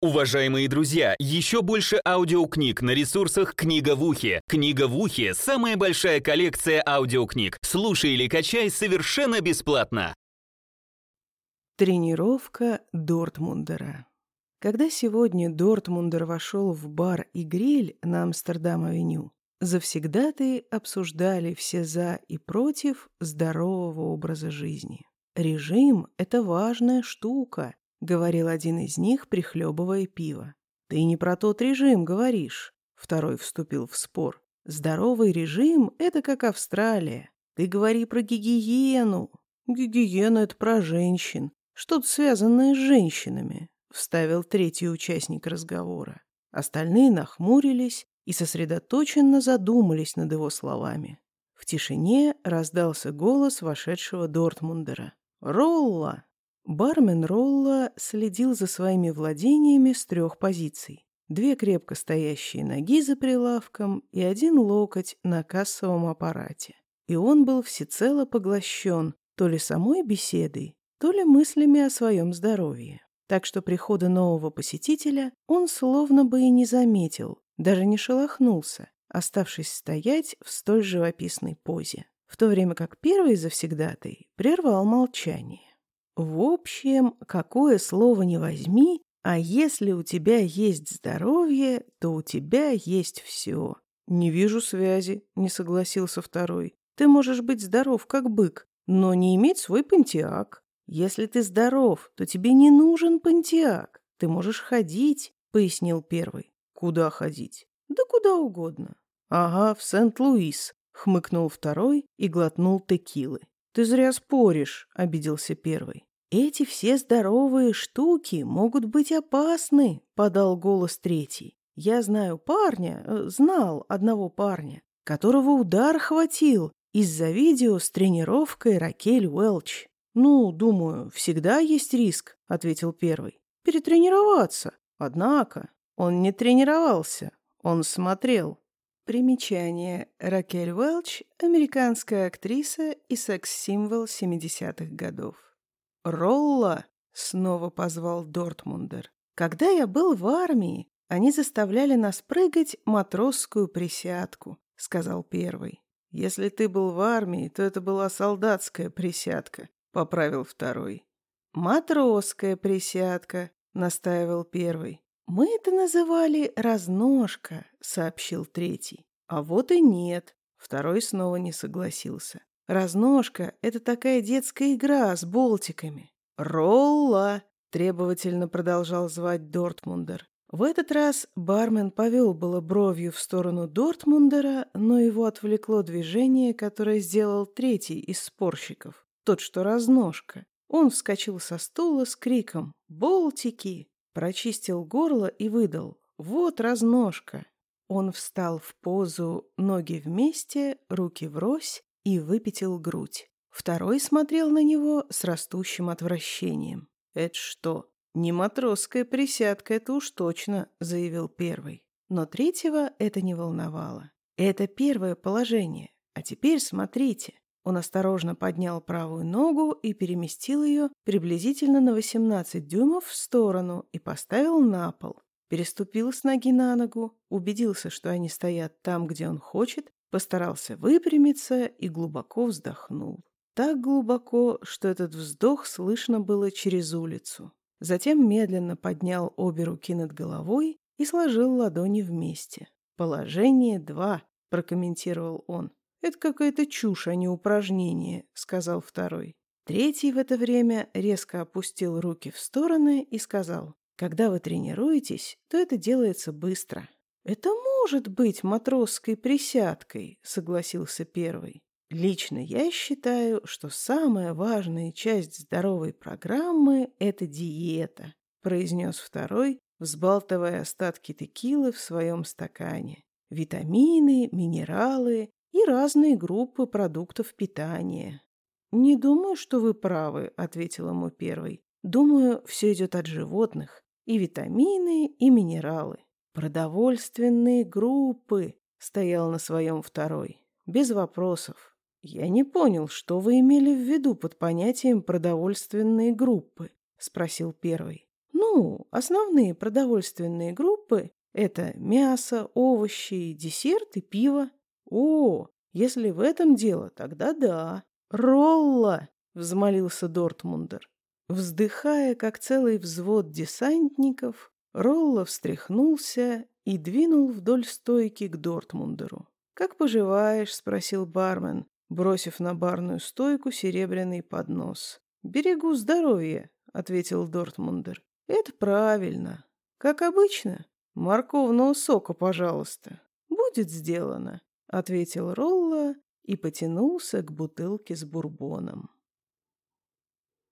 Уважаемые друзья, еще больше аудиокниг на ресурсах «Книга в ухе». «Книга в ухе» — самая большая коллекция аудиокниг. Слушай или качай совершенно бесплатно. Тренировка Дортмундера Когда сегодня Дортмундер вошел в бар и гриль на Амстердам-авеню, завсегдаты обсуждали все «за» и «против» здорового образа жизни. Режим — это важная штука, — говорил один из них, прихлебывая пиво. «Ты не про тот режим говоришь», — второй вступил в спор. «Здоровый режим — это как Австралия. Ты говори про гигиену. Гигиена — это про женщин. Что-то связанное с женщинами», — вставил третий участник разговора. Остальные нахмурились и сосредоточенно задумались над его словами. В тишине раздался голос вошедшего Дортмундера. «Ролла!» Бармен Ролла следил за своими владениями с трех позиций. Две крепко стоящие ноги за прилавком и один локоть на кассовом аппарате. И он был всецело поглощен то ли самой беседой, то ли мыслями о своем здоровье. Так что прихода нового посетителя он словно бы и не заметил, даже не шелохнулся, оставшись стоять в столь живописной позе. В то время как первый завсегдатый прервал молчание. В общем, какое слово не возьми, а если у тебя есть здоровье, то у тебя есть все. Не вижу связи, не согласился второй. Ты можешь быть здоров, как бык, но не иметь свой пантеак. Если ты здоров, то тебе не нужен пантеак. Ты можешь ходить, пояснил первый. Куда ходить? Да куда угодно. Ага, в Сент-Луис, хмыкнул второй и глотнул текилы. Ты зря споришь, обиделся первый. «Эти все здоровые штуки могут быть опасны», — подал голос третий. «Я знаю парня, э, знал одного парня, которого удар хватил из-за видео с тренировкой Ракель Уэлч». «Ну, думаю, всегда есть риск», — ответил первый. «Перетренироваться. Однако он не тренировался, он смотрел». Примечание. Ракель Уэлч – американская актриса и секс-символ 70-х годов. «Ролла!» — снова позвал Дортмундер. «Когда я был в армии, они заставляли нас прыгать матросскую присядку», — сказал первый. «Если ты был в армии, то это была солдатская присядка», — поправил второй. «Матросская присядка», — настаивал первый. «Мы это называли разножка», — сообщил третий. «А вот и нет», — второй снова не согласился. Разножка — это такая детская игра с болтиками. «Ролла!» — требовательно продолжал звать Дортмундер. В этот раз бармен повел было бровью в сторону Дортмундера, но его отвлекло движение, которое сделал третий из спорщиков, тот, что разножка. Он вскочил со стула с криком «Болтики!», прочистил горло и выдал «Вот разножка!». Он встал в позу ноги вместе, руки врозь и выпятил грудь. Второй смотрел на него с растущим отвращением. «Это что? Не матросская присядка, это уж точно», — заявил первый. Но третьего это не волновало. Это первое положение. А теперь смотрите. Он осторожно поднял правую ногу и переместил ее приблизительно на 18 дюймов в сторону и поставил на пол. Переступил с ноги на ногу, убедился, что они стоят там, где он хочет, Постарался выпрямиться и глубоко вздохнул. Так глубоко, что этот вздох слышно было через улицу. Затем медленно поднял обе руки над головой и сложил ладони вместе. «Положение два», — прокомментировал он. «Это какая-то чушь, а не упражнение», — сказал второй. Третий в это время резко опустил руки в стороны и сказал, «Когда вы тренируетесь, то это делается быстро. «Это может быть матросской присядкой», — согласился первый. «Лично я считаю, что самая важная часть здоровой программы — это диета», — произнес второй, взбалтывая остатки текилы в своем стакане. «Витамины, минералы и разные группы продуктов питания». «Не думаю, что вы правы», — ответил ему первый. «Думаю, все идет от животных. И витамины, и минералы. «Продовольственные группы», — стоял на своем второй. «Без вопросов. Я не понял, что вы имели в виду под понятием «продовольственные группы», — спросил первый. Ну, основные продовольственные группы – это мясо, овощи, десерт и пиво. О, если в этом дело, тогда да. Ролла, взмолился Дортмундер. Вздыхая, как целый взвод десантников, Ролла встряхнулся и двинул вдоль стойки к Дортмундеру. «Как поживаешь?» – спросил бармен, бросив на барную стойку серебряный поднос. «Берегу здоровья», — ответил Дортмундер. «Это правильно. Как обычно. Морковного сока, пожалуйста. Будет сделано», — ответил Ролла и потянулся к бутылке с бурбоном.